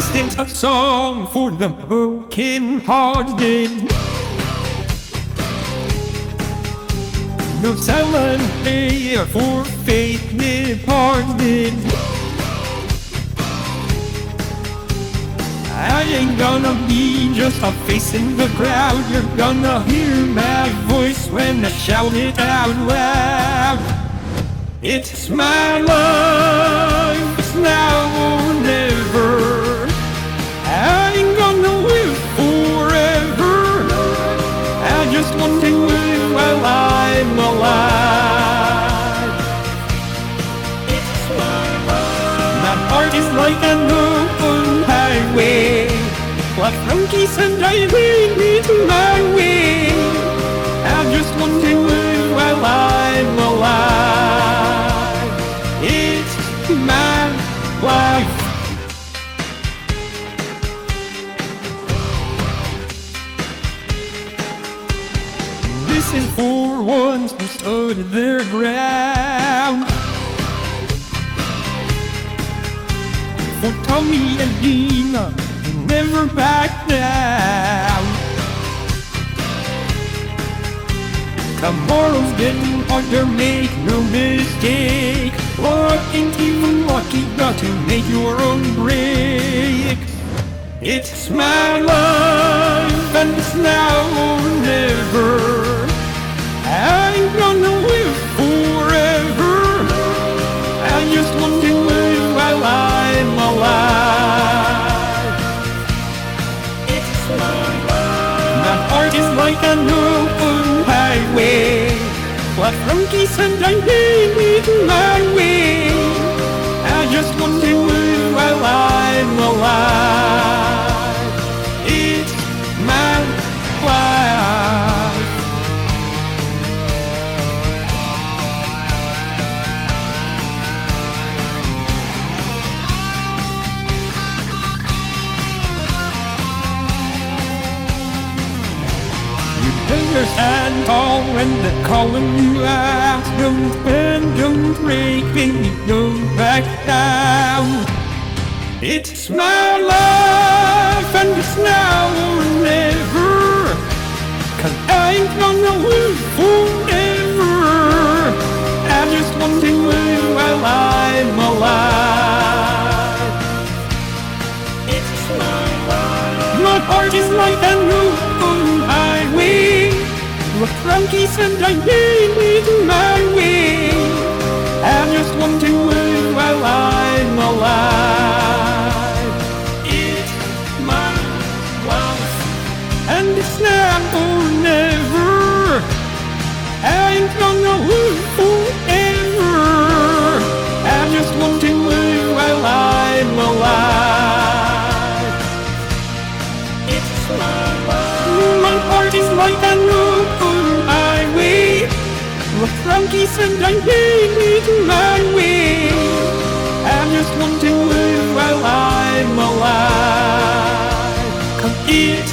isn't a song for the broken hearted. No silent prayer for faith departed. I ain't gonna be just a face in the crowd. You're gonna hear my voice when I shout it out loud. It's my life, My heart is like an open highway. Like monkeys and I lead me to my way. I just want to live while I'm alive. It's my life. This is for ones who stood their ground. For Tommy and Gina, who never back down. Tomorrow's getting harder, make no mistake. Luck ain't even lucky, got to make your own break. It's my life, and it's now or never. Like an open highway. What geese and I to my way. I just want to live Better stand tall when they're calling you out. Don't bend, don't break, baby, don't back down. It's my life and it's now or never. Cause I ain't gonna live forever. I just want to live while I'm alive. It's my life. My heart is like an. And I me my way. I just want to live while I'm alive. It's my life. And it's now or never. I ain't gonna live forever. I just want to live while I'm alive. It's my life. My heart is like an Frankie and I hate me to my way. I'm just wanting to live while I'm alive. Come eat